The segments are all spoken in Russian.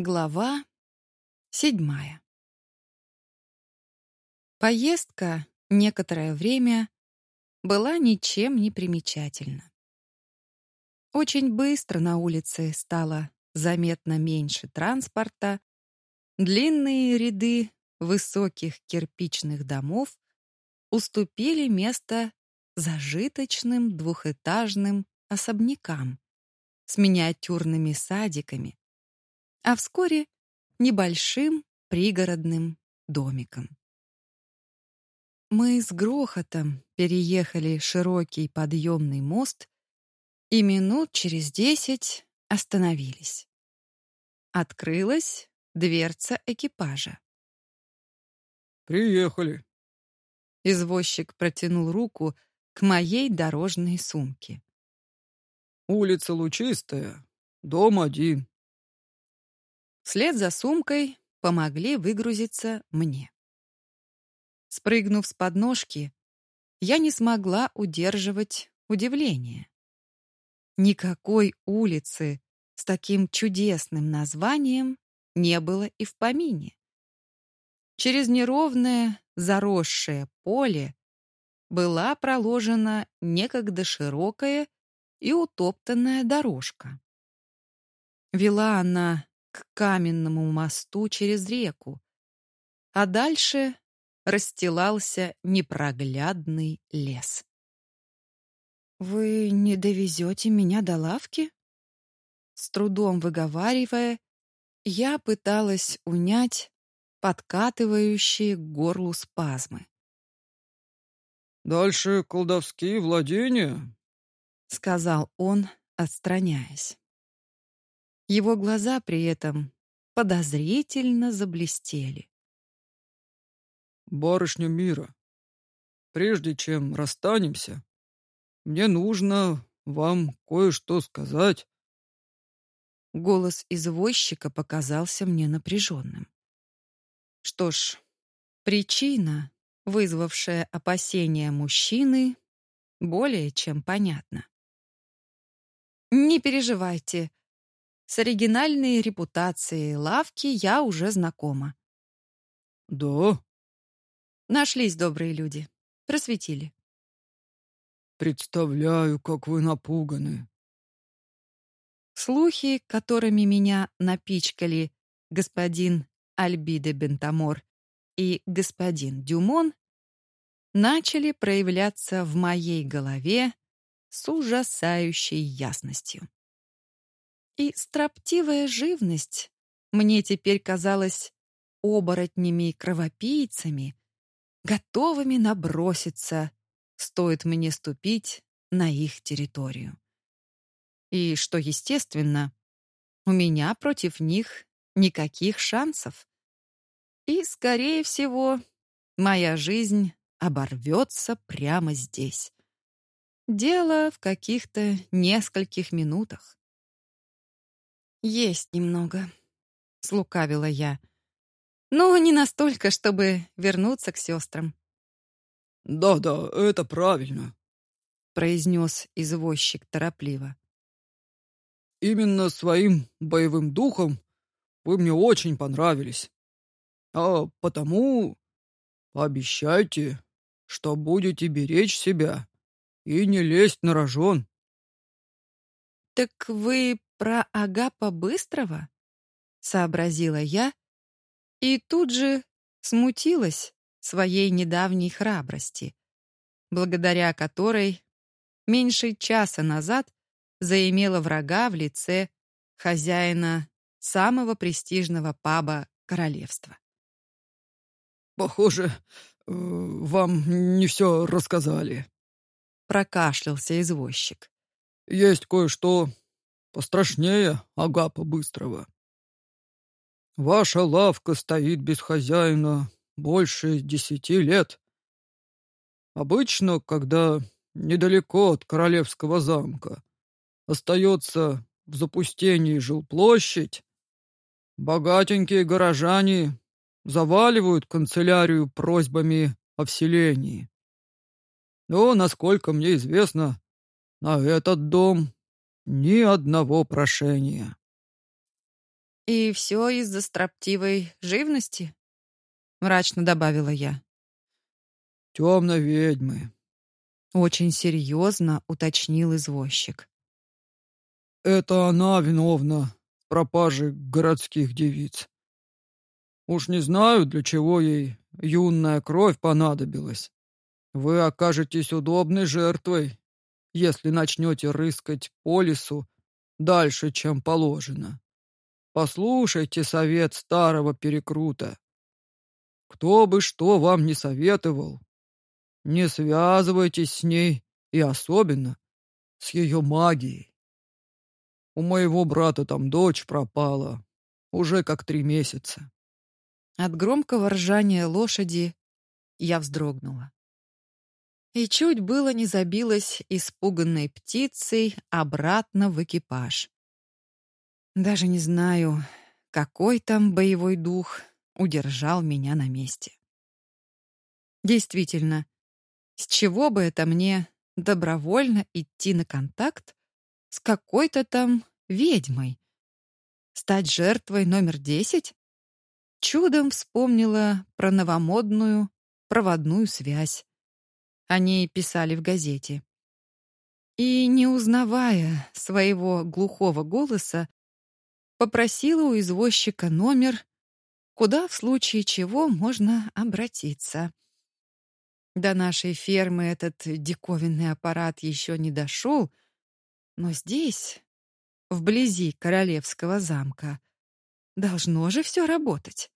Глава седьмая Поездка некоторое время была ничем не примечательна. Очень быстро на улице стало заметно меньше транспорта, длинные ряды высоких кирпичных домов уступили место зажиточным двухэтажным особнякам с миниатюрными садиками, а вскоре небольшим пригородным домиком. Мы с грохотом переехали широкий подъемный мост и минут через десять остановились. Открылась дверца экипажа. «Приехали». Извозчик протянул руку к моей дорожной сумке. «Улица Лучистая, дом один. Вслед за сумкой помогли выгрузиться мне. Спрыгнув с подножки, я не смогла удерживать удивление. Никакой улицы с таким чудесным названием не было и в помине. Через неровное, заросшее поле была проложена некогда широкая и утоптанная дорожка. Вела она к каменному мосту через реку, а дальше расстилался непроглядный лес. «Вы не довезете меня до лавки?» С трудом выговаривая, я пыталась унять подкатывающие к горлу спазмы. «Дальше колдовские владения», — сказал он, отстраняясь. Его глаза при этом подозрительно заблестели. «Барышня мира, прежде чем расстанемся, мне нужно вам кое-что сказать». Голос извозчика показался мне напряженным. Что ж, причина, вызвавшая опасения мужчины, более чем понятна. «Не переживайте, с оригинальной репутацией лавки я уже знакома. Да? Нашлись добрые люди. Просветили. Представляю, как вы напуганы. Слухи, которыми меня напичкали господин Альбиде Бентамор и господин Дюмон, начали проявляться в моей голове с ужасающей ясностью. И строптивая живность мне теперь казалась оборотнями-кровопийцами, готовыми наброситься, стоит мне ступить на их территорию. И, что естественно, у меня против них никаких шансов. И, скорее всего, моя жизнь оборвется прямо здесь. Дело в каких-то нескольких минутах. «Есть немного», — слукавила я. «Но не настолько, чтобы вернуться к сестрам». «Да-да, это правильно», — произнес извозчик торопливо. «Именно своим боевым духом вы мне очень понравились. А потому пообещайте, что будете беречь себя и не лезть на рожон». «Так вы про Агапа Быстрого?» — сообразила я и тут же смутилась своей недавней храбрости, благодаря которой меньше часа назад заимела врага в лице хозяина самого престижного паба королевства. «Похоже, э, вам не все рассказали», — прокашлялся извозчик. «Есть кое-что, пострашнее Агапа Быстрого. Ваша лавка стоит без хозяина больше десяти лет. Обычно, когда недалеко от королевского замка остается в запустении жилплощадь, богатенькие горожане заваливают канцелярию просьбами о вселении. Но, насколько мне известно, на этот дом ни одного прошения. И все из-за строптивой живности? Мрачно добавила я. Темной ведьмы. Очень серьезно уточнил извозчик. Это она виновна в пропаже городских девиц. Уж не знаю, для чего ей юная кровь понадобилась. Вы окажетесь удобной жертвой, если начнете рыскать по лесу дальше, чем положено. Послушайте совет старого перекрута. Кто бы что вам не советовал, не связывайтесь с ней и особенно с ее магией. У моего брата там дочь пропала уже как три месяца. От громкого ржания лошади я вздрогнула. И чуть было не забилась испуганной птицей обратно в экипаж. Даже не знаю, какой там боевой дух удержал меня на месте. Действительно, с чего бы это мне добровольно идти на контакт с какой-то там ведьмой? Стать жертвой номер десять? Чудом вспомнила про новомодную проводную связь. Они писали в газете. И, не узнавая своего глухого голоса, попросила у извозчика номер, куда в случае чего можно обратиться. До нашей фермы этот диковинный аппарат еще не дошел, но здесь, вблизи королевского замка, Должно же все работать.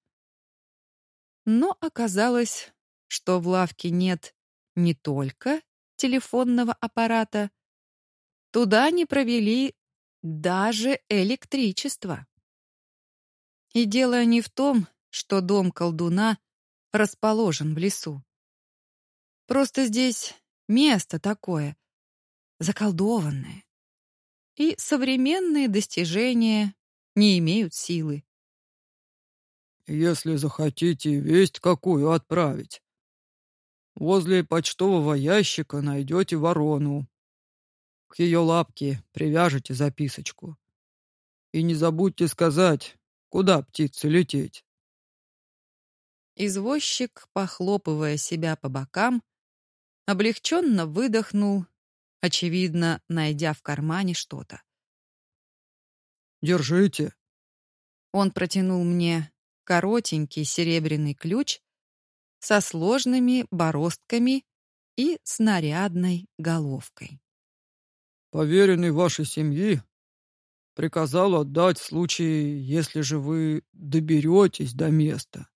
Но оказалось, что в лавке нет не только телефонного аппарата, туда не провели даже электричество. И дело не в том, что дом колдуна расположен в лесу. Просто здесь место такое, заколдованное. И современные достижения не имеют силы. Если захотите весть какую отправить. Возле почтового ящика найдете ворону. К ее лапке привяжете записочку. И не забудьте сказать, куда птице лететь. Извозчик, похлопывая себя по бокам, облегченно выдохнул, очевидно, найдя в кармане что-то. «Держите». Он протянул мне коротенький серебряный ключ со сложными бороздками и снарядной головкой. «Поверенный вашей семьи приказал отдать в случае, если же вы доберетесь до места.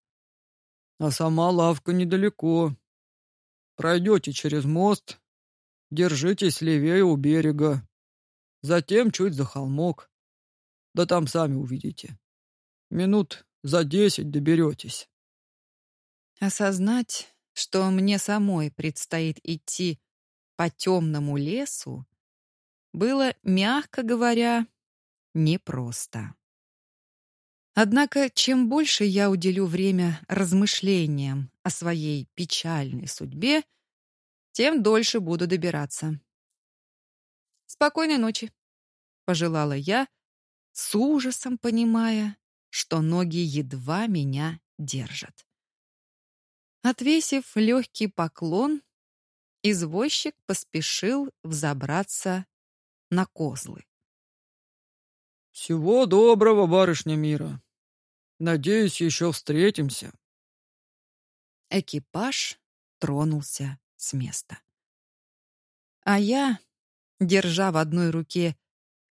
А сама лавка недалеко. Пройдете через мост, держитесь левее у берега, затем чуть за холмок. Да там сами увидите. Минут за десять доберетесь. Осознать, что мне самой предстоит идти по темному лесу, было, мягко говоря, непросто. Однако, чем больше я уделю время размышлениям о своей печальной судьбе, тем дольше буду добираться. «Спокойной ночи», — пожелала я, с ужасом понимая, что ноги едва меня держат. Отвесив легкий поклон, извозчик поспешил взобраться на козлы. «Всего доброго, барышня мира. Надеюсь, еще встретимся». Экипаж тронулся с места. А я, держа в одной руке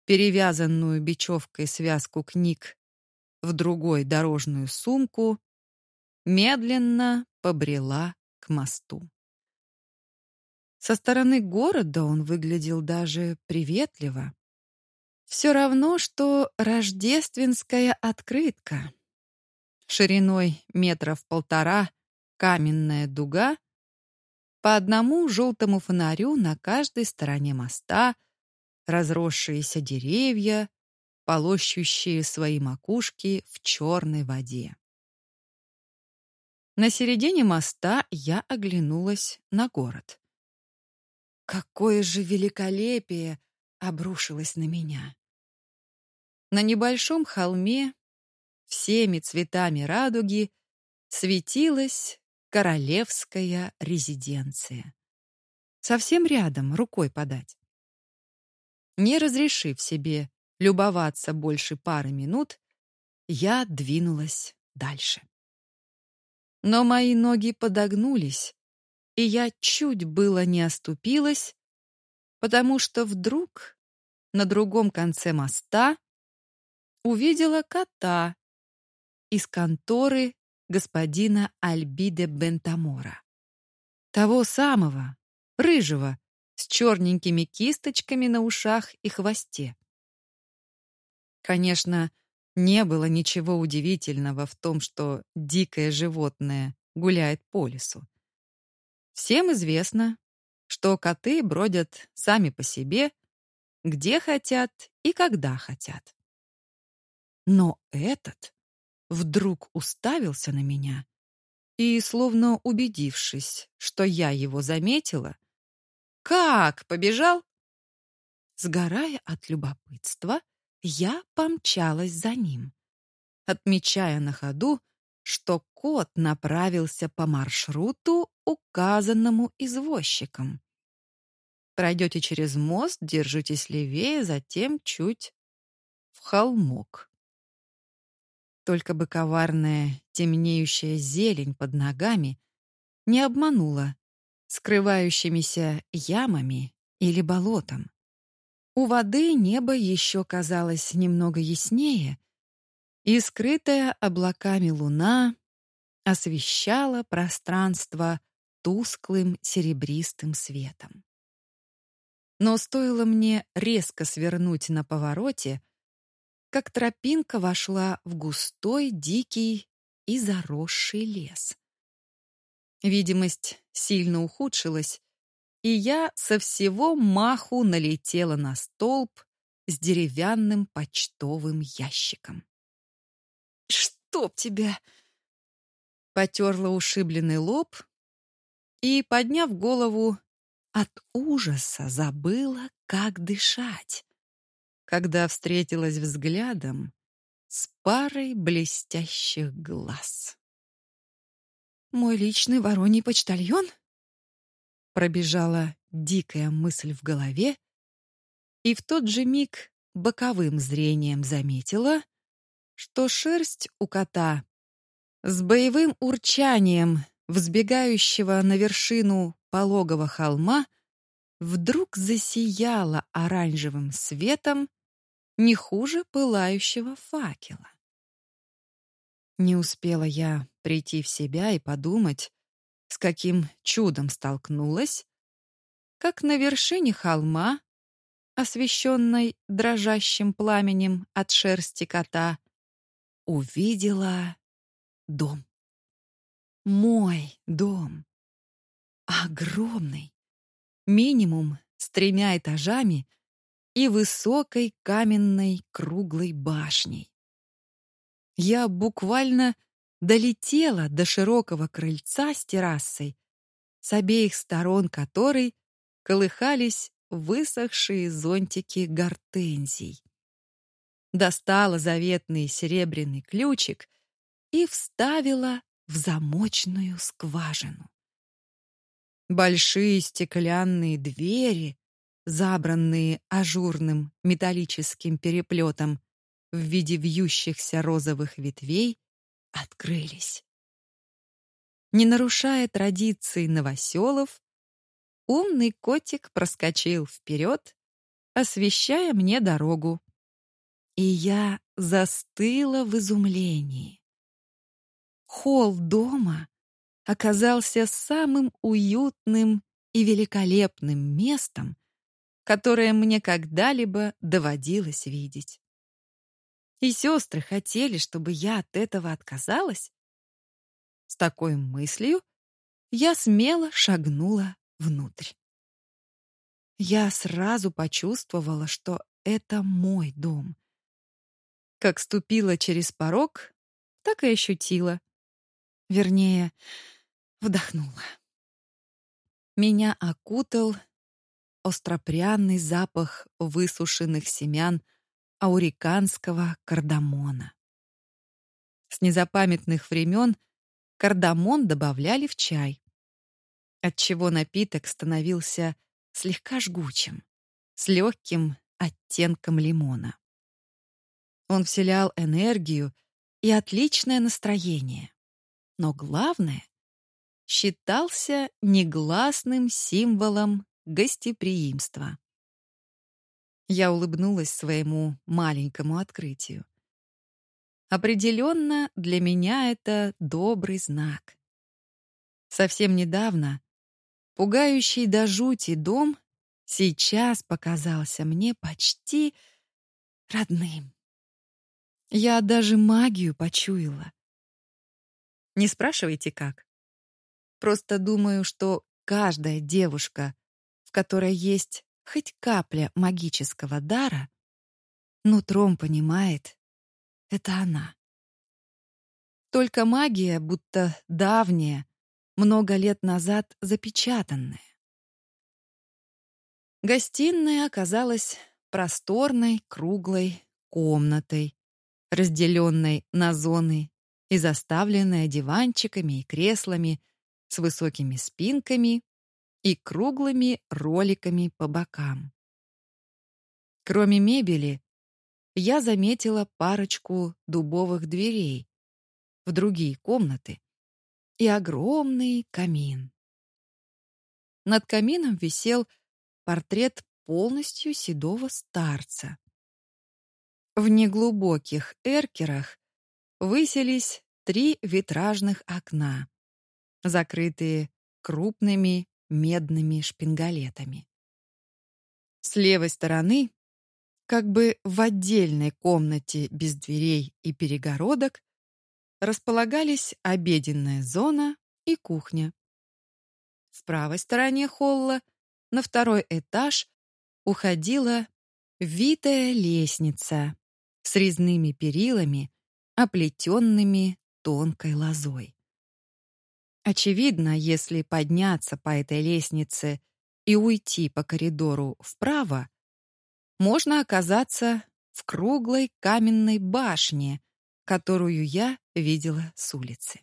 перевязанную бечевкой связку книг в другой дорожную сумку, медленно побрела к мосту. Со стороны города он выглядел даже приветливо. Все равно, что рождественская открытка. Шириной метров полтора каменная дуга, по одному желтому фонарю на каждой стороне моста, разросшиеся деревья, полощущие свои макушки в черной воде. На середине моста я оглянулась на город. Какое же великолепие обрушилось на меня. На небольшом холме всеми цветами радуги светилась королевская резиденция. Совсем рядом, рукой подать. Не разрешив себе любоваться больше пары минут, я двинулась дальше. Но мои ноги подогнулись, и я чуть было не оступилась, потому что вдруг на другом конце моста увидела кота из конторы господина Альбиде Бентамора. Того самого, рыжего, с черненькими кисточками на ушах и хвосте. Конечно, не было ничего удивительного в том, что дикое животное гуляет по лесу. Всем известно, что коты бродят сами по себе, где хотят и когда хотят. Но этот вдруг уставился на меня и, словно убедившись, что я его заметила, «Как? Побежал?» Сгорая от любопытства, я помчалась за ним, отмечая на ходу, что кот направился по маршруту, указанному извозчиком. Пройдете через мост, держитесь левее, затем чуть в холмок. Только бы коварная темнеющая зелень под ногами не обманула скрывающимися ямами или болотом. У воды небо еще казалось немного яснее, и скрытая облаками луна освещала пространство тусклым серебристым светом. Но стоило мне резко свернуть на повороте, как тропинка вошла в густой, дикий и заросший лес. Видимость сильно ухудшилась, и я со всего маху налетела на столб с деревянным почтовым ящиком. «Чтоб тебя!» Потерла ушибленный лоб и, подняв голову, от ужаса забыла, как дышать, когда встретилась взглядом с парой блестящих глаз. «Мой личный вороний почтальон?» Пробежала дикая мысль в голове, и в тот же миг боковым зрением заметила, что шерсть у кота с боевым урчанием взбегающего на вершину пологого холма вдруг засияла оранжевым светом не хуже пылающего факела. Не успела я прийти в себя и подумать, с каким чудом столкнулась, как на вершине холма, освещенной дрожащим пламенем от шерсти кота, увидела дом. Мой дом. Огромный. Минимум с тремя этажами и высокой каменной круглой башней. Я буквально долетела до широкого крыльца с террасой, с обеих сторон которой колыхались высохшие зонтики гортензий. Достала заветный серебряный ключик и вставила в замочную скважину. Большие стеклянные двери, забранные ажурным металлическим переплетом в виде вьющихся розовых ветвей, открылись. Не нарушая традиции новоселов, умный котик проскочил вперед, освещая мне дорогу. И я застыла в изумлении. Холл дома оказался самым уютным и великолепным местом, которое мне когда-либо доводилось видеть. И сестры хотели, чтобы я от этого отказалась? С такой мыслью я смело шагнула внутрь. Я сразу почувствовала, что это мой дом. Как ступила через порог, так и ощутила. Вернее, вдохнула. Меня окутал остропряный запах высушенных семян ауриканского кардамона. С незапамятных времен кардамон добавляли в чай, отчего напиток становился слегка жгучим, с легким оттенком лимона. Он вселял энергию и отличное настроение. Но главное, считался негласным символом гостеприимства. Я улыбнулась своему маленькому открытию. Определенно, для меня это добрый знак. Совсем недавно пугающий до жути дом сейчас показался мне почти родным. Я даже магию почуяла. Не спрашивайте, как. Просто думаю, что каждая девушка, в которой есть хоть капля магического дара, нутром понимает, это она. Только магия, будто давняя, много лет назад запечатанная. Гостиная оказалась просторной, круглой комнатой, разделенной на зоны и заставленная диванчиками и креслами с высокими спинками и круглыми роликами по бокам. Кроме мебели, я заметила парочку дубовых дверей в другие комнаты и огромный камин. Над камином висел портрет полностью седого старца. В неглубоких эркерах высились три витражных окна, закрытые крупными медными шпингалетами. С левой стороны, как бы в отдельной комнате без дверей и перегородок, располагались обеденная зона и кухня. В правой стороне холла на второй этаж уходила витая лестница с резными перилами, оплетенными тонкой лозой. Очевидно, если подняться по этой лестнице и уйти по коридору вправо, можно оказаться в круглой каменной башне, которую я видела с улицы.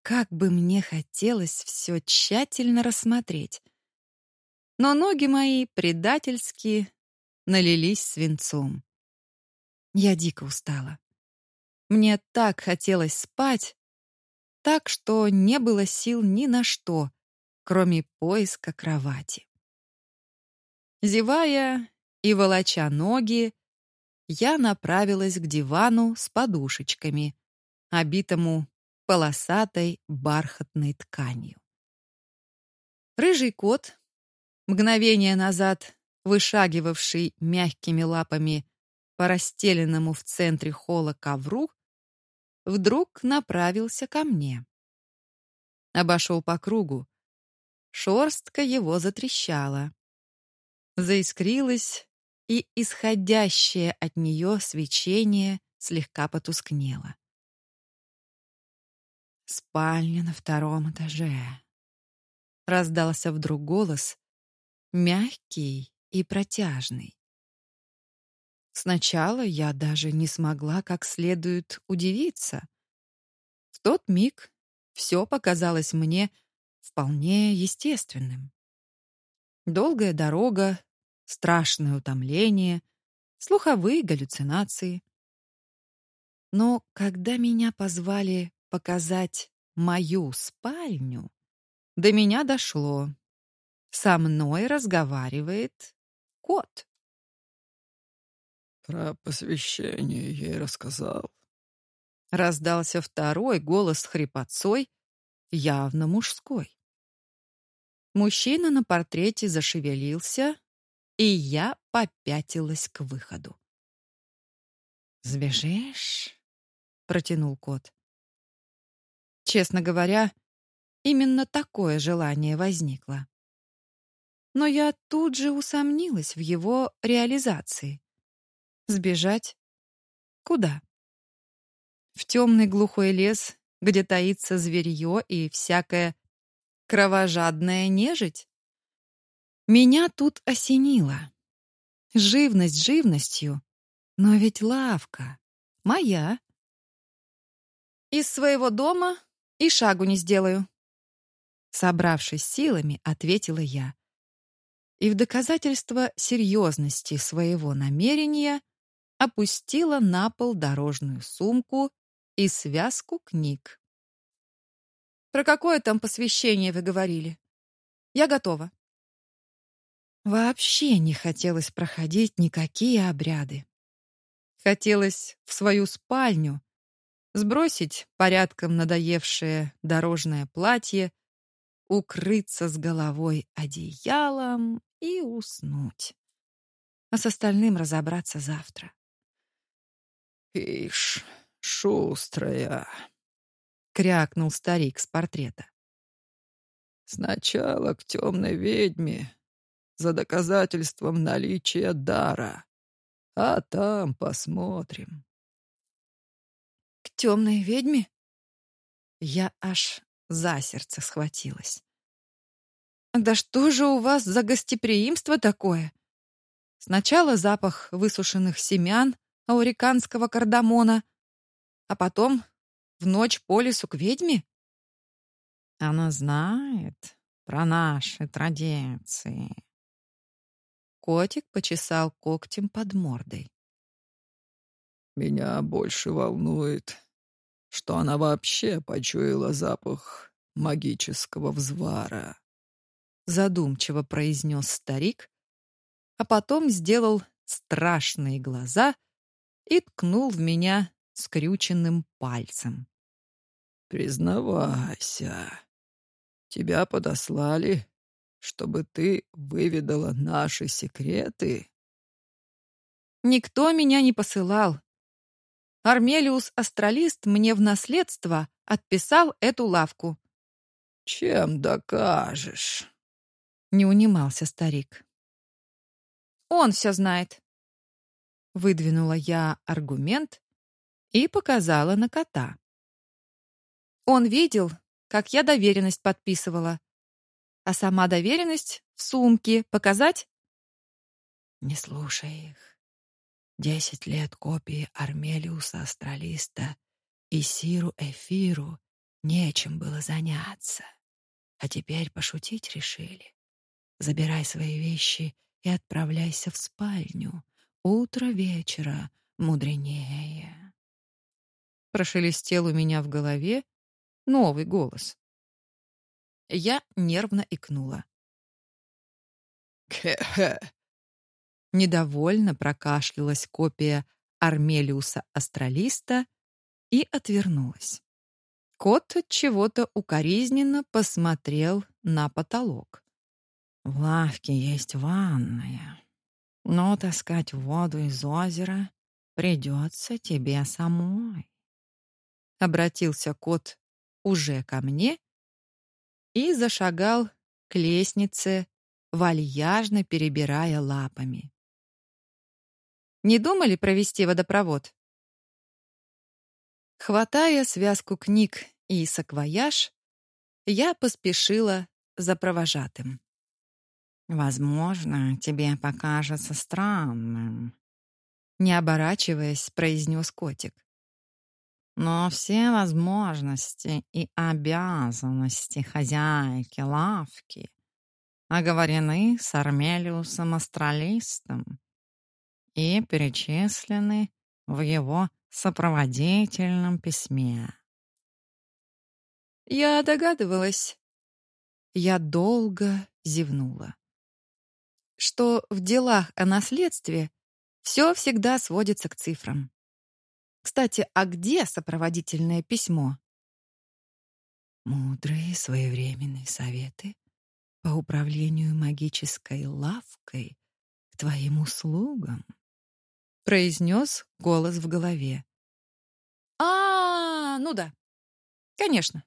Как бы мне хотелось все тщательно рассмотреть. Но ноги мои предательски налились свинцом. Я дико устала. Мне так хотелось спать, так что не было сил ни на что, кроме поиска кровати. Зевая и волоча ноги, я направилась к дивану с подушечками, обитому полосатой бархатной тканью. Рыжий кот, мгновение назад вышагивавший мягкими лапами по расстеленному в центре холла ковру, вдруг направился ко мне. Обошел по кругу. Шорстка его затрещала. Заискрилась и исходящее от нее свечение слегка потускнело. Спальня на втором этаже. Раздался вдруг голос, мягкий и протяжный. Сначала я даже не смогла как следует удивиться. В тот миг все показалось мне вполне естественным. Долгая дорога страшное утомление, слуховые галлюцинации. Но когда меня позвали показать мою спальню, до меня дошло. Со мной разговаривает кот. Про посвящение ей рассказал. Раздался второй голос хрипотцой, явно мужской. Мужчина на портрете зашевелился, и я попятилась к выходу. «Сбежишь?» — протянул кот. Честно говоря, именно такое желание возникло. Но я тут же усомнилась в его реализации. Сбежать? Куда? В темный глухой лес, где таится зверье и всякая кровожадная нежить? Меня тут осенило. Живность живностью, но ведь лавка моя. Из своего дома и шагу не сделаю. Собравшись силами, ответила я. И в доказательство серьезности своего намерения опустила на пол дорожную сумку и связку книг. Про какое там посвящение вы говорили? Я готова. Вообще не хотелось проходить никакие обряды. Хотелось в свою спальню, сбросить порядком надоевшее дорожное платье, укрыться с головой одеялом и уснуть. А с остальным разобраться завтра. «Ишь, шустрая!» — крякнул старик с портрета. «Сначала к темной ведьме за доказательством наличия дара, а там посмотрим». «К темной ведьме?» Я аж за сердце схватилась. «Да что же у вас за гостеприимство такое? Сначала запах высушенных семян ауриканского кардамона, а потом в ночь по лесу к ведьме? Она знает про наши традиции. Котик почесал когтем под мордой. Меня больше волнует, что она вообще почуяла запах магического взвара. Задумчиво произнес старик, а потом сделал страшные глаза и ткнул в меня скрюченным пальцем. Признавайся, тебя подослали, чтобы ты выведала наши секреты? Никто меня не посылал. Армелиус Астралист мне в наследство отписал эту лавку. Чем докажешь? Не унимался старик. Он все знает. Выдвинула я аргумент и показала на кота. Он видел, как я доверенность подписывала. А сама доверенность в сумке показать? Не слушай их. Десять лет копии Армелиуса Астралиста и Сиру Эфиру нечем было заняться. А теперь пошутить решили. Забирай свои вещи и отправляйся в спальню. Утро вечера мудренее. Прошелестел у меня в голове, Новый голос. Я нервно икнула. «Хе-хе!» Недовольно прокашлялась копия Армелиуса Астралиста и отвернулась. Кот от чего-то укоризненно посмотрел на потолок. В лавке есть ванная, но таскать воду из озера придется тебе самой. Обратился кот уже ко мне и зашагал к лестнице, вальяжно перебирая лапами. Не думали провести водопровод? Хватая связку книг и саквояж, я поспешила за провожатым. Возможно, тебе покажется странным, не оборачиваясь, произнес котик. Но все возможности и обязанности хозяйки лавки оговорены с Армелиусом Астралистом и перечислены в его сопроводительном письме. Я догадывалась. Я долго зевнула. Что в делах о наследстве все всегда сводится к цифрам. Кстати, а где сопроводительное письмо? Мудрые своевременные советы по управлению магической лавкой к твоим услугам, произнес голос в голове. А, -а, -а ну да. Конечно,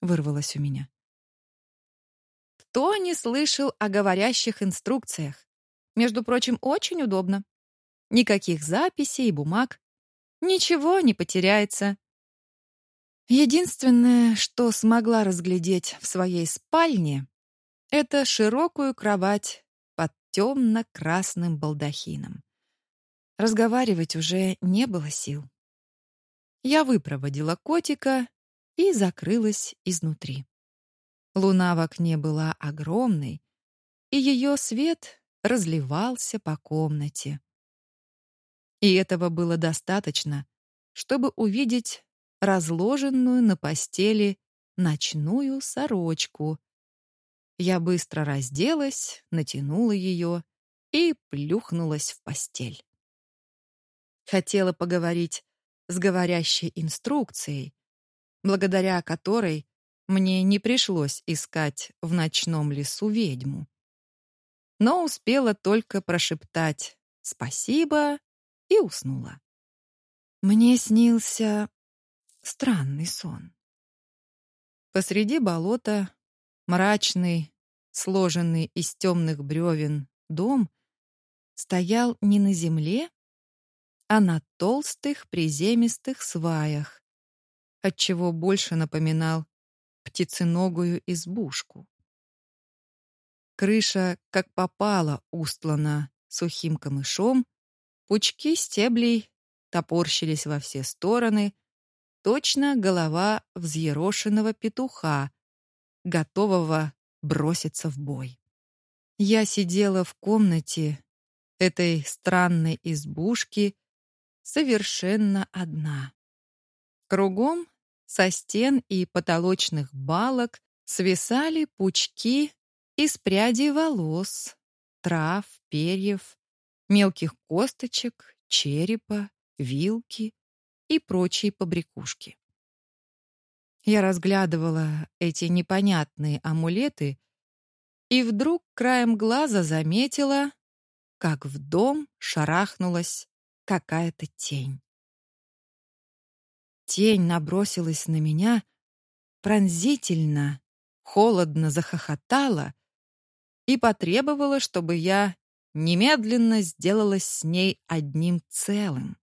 вырвалось у меня. Кто не слышал о говорящих инструкциях? Между прочим, очень удобно. Никаких записей и бумаг. Ничего не потеряется. Единственное, что смогла разглядеть в своей спальне, это широкую кровать под темно-красным балдахином. Разговаривать уже не было сил. Я выпроводила котика и закрылась изнутри. Луна в окне была огромной, и ее свет разливался по комнате. И этого было достаточно, чтобы увидеть разложенную на постели ночную сорочку. Я быстро разделась, натянула ее и плюхнулась в постель. Хотела поговорить с говорящей инструкцией, благодаря которой мне не пришлось искать в ночном лесу ведьму. Но успела только прошептать «спасибо» и уснула. Мне снился странный сон. Посреди болота мрачный, сложенный из темных бревен дом стоял не на земле, а на толстых приземистых сваях, отчего больше напоминал птиценогую избушку. Крыша, как попало, устлана сухим камышом, пучки стеблей топорщились во все стороны, точно голова взъерошенного петуха, готового броситься в бой. Я сидела в комнате этой странной избушки совершенно одна. Кругом со стен и потолочных балок свисали пучки из прядей волос, трав, перьев, мелких косточек, черепа, вилки и прочие побрякушки. Я разглядывала эти непонятные амулеты и вдруг краем глаза заметила, как в дом шарахнулась какая-то тень. Тень набросилась на меня, пронзительно, холодно захохотала и потребовала, чтобы я немедленно сделалась с ней одним целым.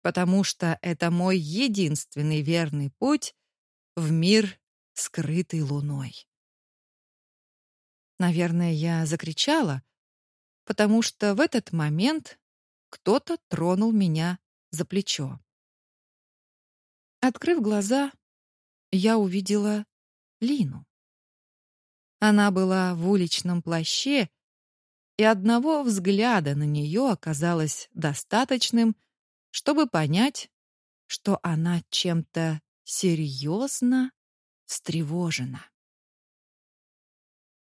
Потому что это мой единственный верный путь в мир, скрытый луной. Наверное, я закричала, потому что в этот момент кто-то тронул меня за плечо. Открыв глаза, я увидела Лину. Она была в уличном плаще, и одного взгляда на нее оказалось достаточным, чтобы понять, что она чем-то серьезно встревожена.